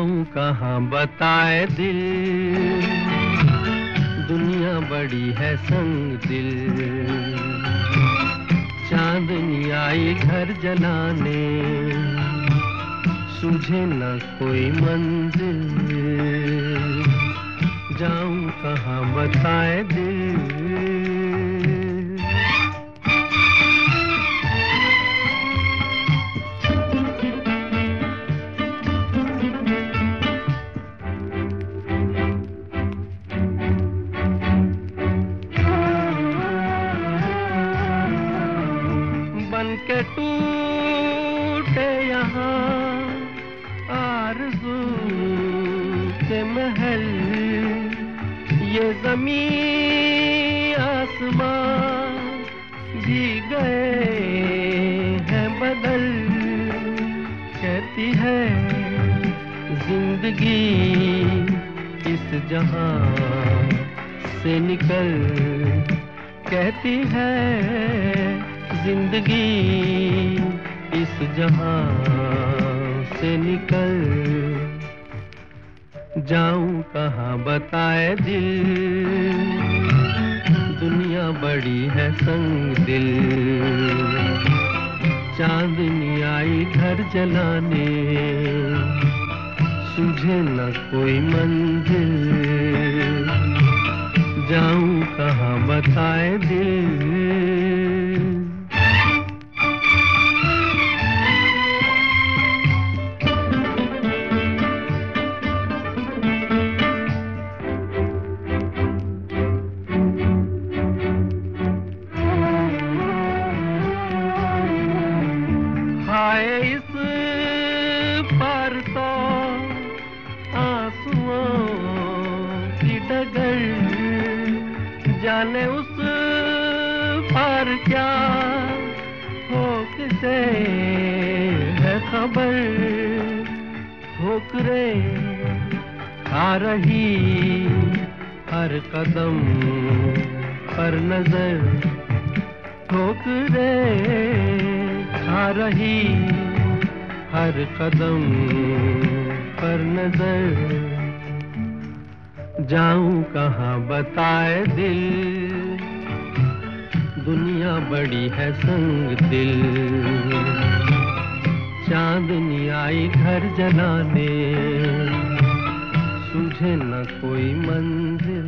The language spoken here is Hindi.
जाऊँ कहाँ, बताए दिल। दुनिया बड़ी है संग दिल। चांदनी आई घर जलाने। सूझे न कोई मंजिल जाऊँ कहाँ, बताए दिल। टूटे यहाँ आरज़ू के महल, ये ज़मीन आसमां जी गए हैं बदल। कहती है, ज़िंदगी इस जहाँ से निकल। कहती है, ज़िंदगी इस जहाँ से निकल जाऊँ कहाँ बताए दिल? दुनिया बड़ी है संग दिल। चांदनी आई घर जलाने। सुझे न कोई मंजिल। जाऊँ कहाँ बताए दिल? जाने उस पर क्या हो किसे है खबर? ठोकरे आ रही हर कदम पर नज़र। ठोकरे आ रही हर कदम पर नज़र। जाऊँ कहाँ, बताए दिल। दुनिया बड़ी है संग दिल। चांदनी आई घर जलाने। सूझे न कोई मंजिल।